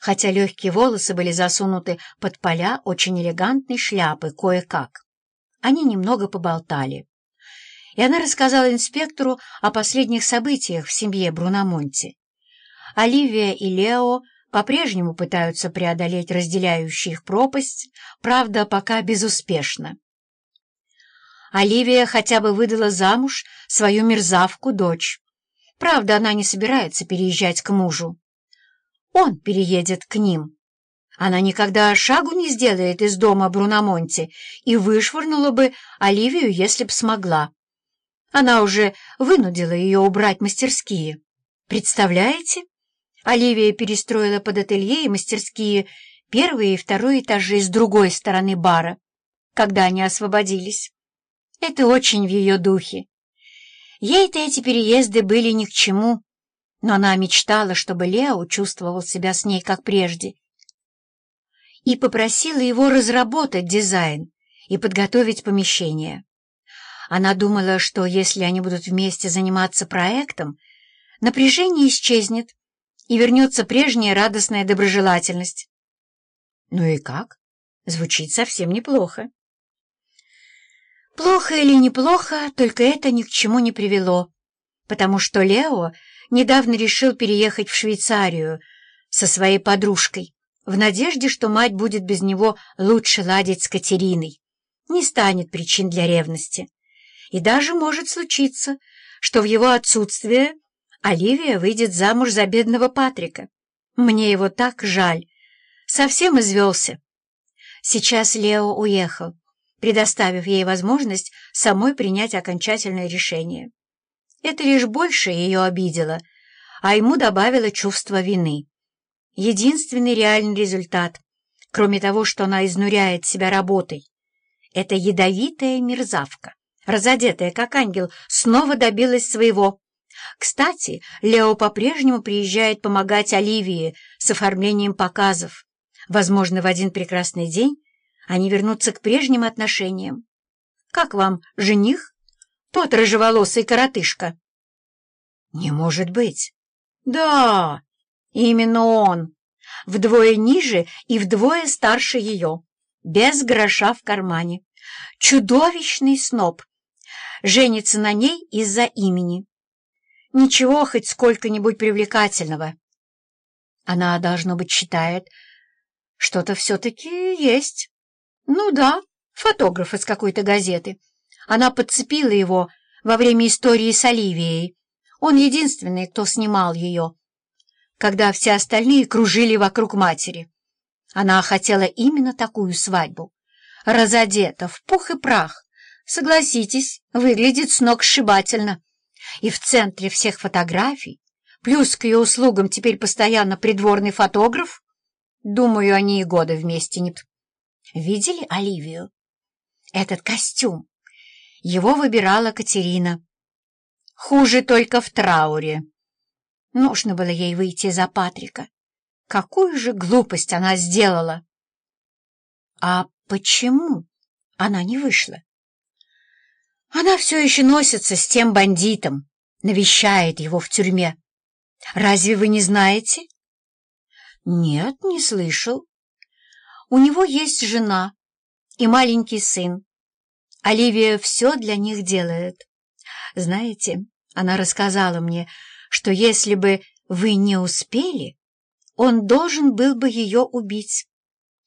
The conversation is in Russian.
хотя легкие волосы были засунуты под поля очень элегантной шляпы кое-как. Они немного поболтали. И она рассказала инспектору о последних событиях в семье Бруномонти. Оливия и Лео по-прежнему пытаются преодолеть разделяющую их пропасть, правда, пока безуспешно. Оливия хотя бы выдала замуж свою мерзавку-дочь. Правда, она не собирается переезжать к мужу. Он переедет к ним. Она никогда шагу не сделает из дома Бруномонти и вышвырнула бы Оливию, если б смогла. Она уже вынудила ее убрать мастерские. Представляете? Оливия перестроила под ателье и мастерские первые и второй этажи с другой стороны бара, когда они освободились. Это очень в ее духе. Ей-то эти переезды были ни к чему, но она мечтала, чтобы Лео чувствовал себя с ней как прежде, и попросила его разработать дизайн и подготовить помещение. Она думала, что если они будут вместе заниматься проектом, напряжение исчезнет и вернется прежняя радостная доброжелательность. Ну и как? Звучит совсем неплохо. Плохо или неплохо, только это ни к чему не привело, потому что Лео недавно решил переехать в Швейцарию со своей подружкой в надежде, что мать будет без него лучше ладить с Катериной, не станет причин для ревности. И даже может случиться, что в его отсутствие Оливия выйдет замуж за бедного Патрика. Мне его так жаль. Совсем извелся. Сейчас Лео уехал, предоставив ей возможность самой принять окончательное решение. Это лишь больше ее обидело, а ему добавило чувство вины. Единственный реальный результат, кроме того, что она изнуряет себя работой, это ядовитая мерзавка, разодетая как ангел, снова добилась своего. Кстати, Лео по-прежнему приезжает помогать Оливии с оформлением показов. Возможно, в один прекрасный день они вернутся к прежним отношениям. Как вам жених? Тот рыжеволосый коротышка. Не может быть. Да, именно он. Вдвое ниже и вдвое старше ее. Без гроша в кармане. Чудовищный сноб. Женится на ней из-за имени. Ничего хоть сколько-нибудь привлекательного. Она, должно быть, считает, что-то все-таки есть. Ну да, фотограф из какой-то газеты. Она подцепила его во время истории с Оливией. Он единственный, кто снимал ее, когда все остальные кружили вокруг матери. Она хотела именно такую свадьбу. Разодета в пух и прах. Согласитесь, выглядит с ног сшибательно. И в центре всех фотографий, плюс к ее услугам теперь постоянно придворный фотограф, думаю, они и года вместе нет. Видели Оливию? Этот костюм его выбирала Катерина. Хуже только в трауре. Нужно было ей выйти за Патрика. Какую же глупость она сделала! А почему она не вышла? Она все еще носится с тем бандитом, навещает его в тюрьме. Разве вы не знаете? Нет, не слышал. У него есть жена и маленький сын. Оливия все для них делает. Знаете, она рассказала мне, что если бы вы не успели, он должен был бы ее убить.